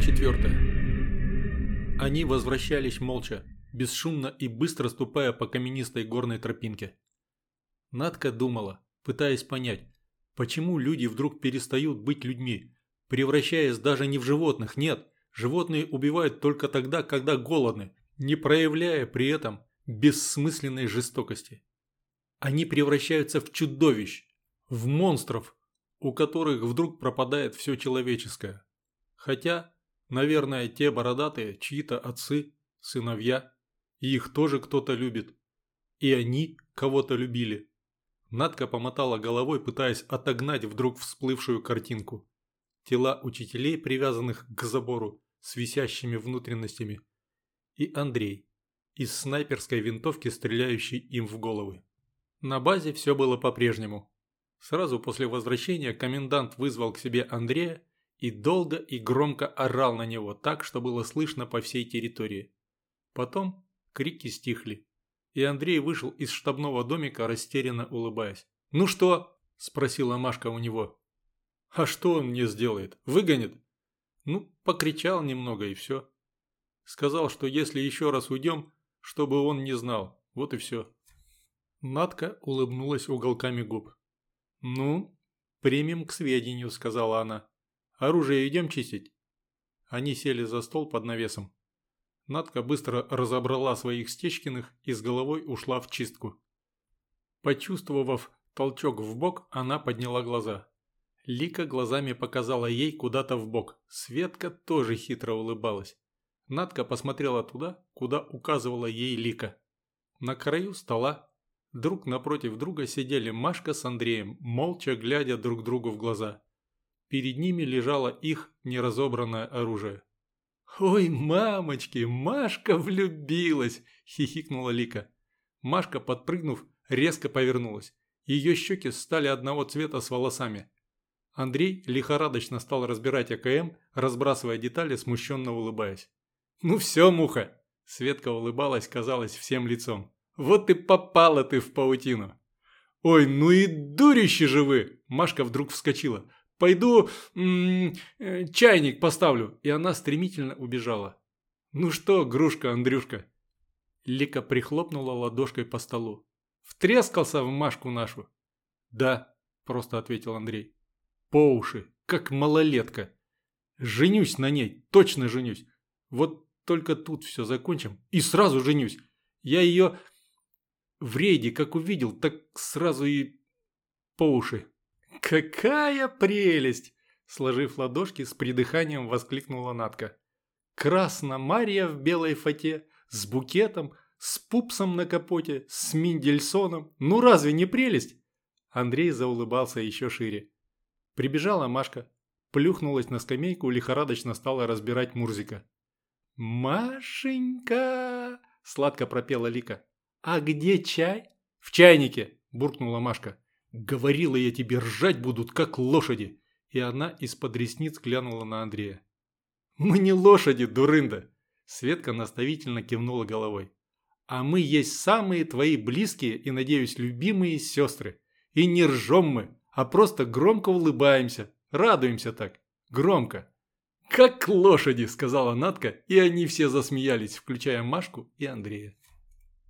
четвертая. Они возвращались молча, бесшумно и быстро ступая по каменистой горной тропинке. Надка думала, пытаясь понять, почему люди вдруг перестают быть людьми, превращаясь даже не в животных, нет, животные убивают только тогда, когда голодны, не проявляя при этом бессмысленной жестокости. Они превращаются в чудовищ, в монстров, у которых вдруг пропадает все человеческое. Хотя, наверное, те бородатые чьи-то отцы, сыновья, и их тоже кто-то любит. И они кого-то любили. Надка помотала головой, пытаясь отогнать вдруг всплывшую картинку. Тела учителей, привязанных к забору, с висящими внутренностями. И Андрей, из снайперской винтовки, стреляющий им в головы. На базе все было по-прежнему. Сразу после возвращения комендант вызвал к себе Андрея и долго и громко орал на него так, что было слышно по всей территории. Потом крики стихли, и Андрей вышел из штабного домика, растерянно улыбаясь. «Ну что?» – спросила Машка у него. «А что он мне сделает? Выгонит?» Ну, покричал немного и все. Сказал, что если еще раз уйдем, чтобы он не знал. Вот и все. Надка улыбнулась уголками губ. «Ну, примем к сведению», – сказала она. «Оружие идем чистить?» Они сели за стол под навесом. Надка быстро разобрала своих Стечкиных и с головой ушла в чистку. Почувствовав толчок в бок, она подняла глаза. Лика глазами показала ей куда-то в бок. Светка тоже хитро улыбалась. Надка посмотрела туда, куда указывала ей Лика. На краю стола Друг напротив друга сидели Машка с Андреем, молча глядя друг другу в глаза. Перед ними лежало их неразобранное оружие. «Ой, мамочки, Машка влюбилась!» – хихикнула Лика. Машка, подпрыгнув, резко повернулась. Ее щеки стали одного цвета с волосами. Андрей лихорадочно стал разбирать АКМ, разбрасывая детали, смущенно улыбаясь. «Ну все, муха!» Светка улыбалась, казалось, всем лицом. Вот и попала ты в паутину. Ой, ну и дурище же вы! Машка вдруг вскочила. Пойду м -м, э, чайник поставлю. И она стремительно убежала. Ну что, грушка, Андрюшка? Лика прихлопнула ладошкой по столу. Втрескался в Машку нашу? Да, просто ответил Андрей. По уши, как малолетка. Женюсь на ней, точно женюсь. Вот только тут все закончим и сразу женюсь. Я ее в рейде как увидел, так сразу и по уши. «Какая прелесть!» Сложив ладошки, с придыханием воскликнула Натка. «Красна Мария в белой фате, с букетом, с пупсом на капоте, с Миндельсоном. Ну разве не прелесть?» Андрей заулыбался еще шире. Прибежала Машка, плюхнулась на скамейку, лихорадочно стала разбирать Мурзика. «Машенька!» – сладко пропела Лика. «А где чай?» «В чайнике!» – буркнула Машка. «Говорила я тебе, ржать будут, как лошади!» И она из-под ресниц глянула на Андрея. «Мы не лошади, дурында!» Светка наставительно кивнула головой. «А мы есть самые твои близкие и, надеюсь, любимые сестры. И не ржем мы, а просто громко улыбаемся, радуемся так. Громко!» «Как лошади!» – сказала Натка, и они все засмеялись, включая Машку и Андрея.